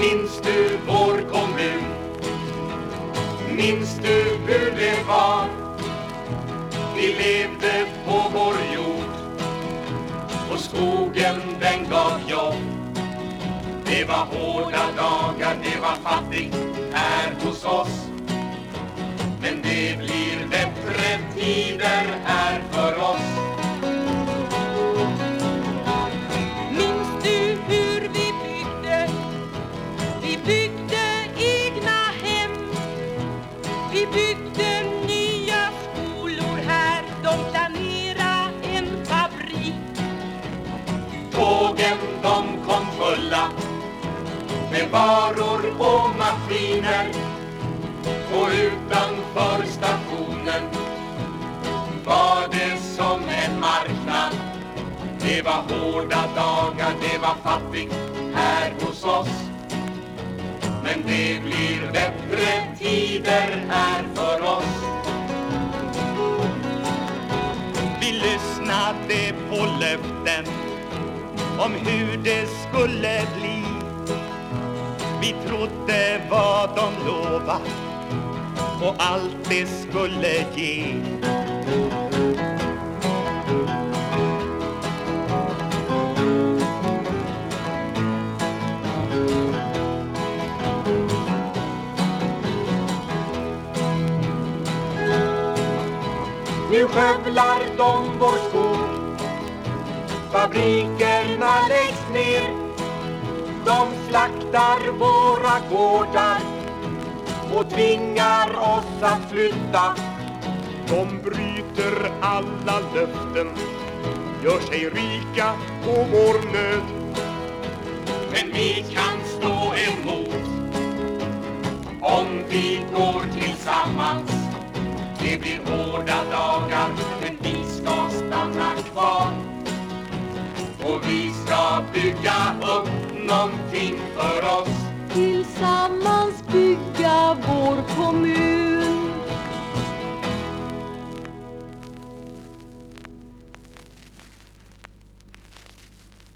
Minns du vår kommun? Minns du hur det var? Vi levde på vår jord och skogen den gav jobb. Det var hårda dagar, det var fattigt här hos oss. Tågen de kom fulla med varor och maskiner och utanför stationen var det som en marknad. Det var hårda dagar, det var fattigt här hos oss. Men det blir bättre tider här för oss. Vi lyssnade på löften om hur det skulle bli. Vi trodde vad de lovat och allt det skulle ge. Nu skövlar de vår skog Fabrikerna läggs ner. De slaktar våra gårdar och tvingar oss att flytta. De bryter alla löften, gör sig rika på vår nöd. Men vi kan stå emot om vi går tillsammans. Det blir hårda dagar. bygga upp någonting för oss. Tillsammans bygga vår kommun.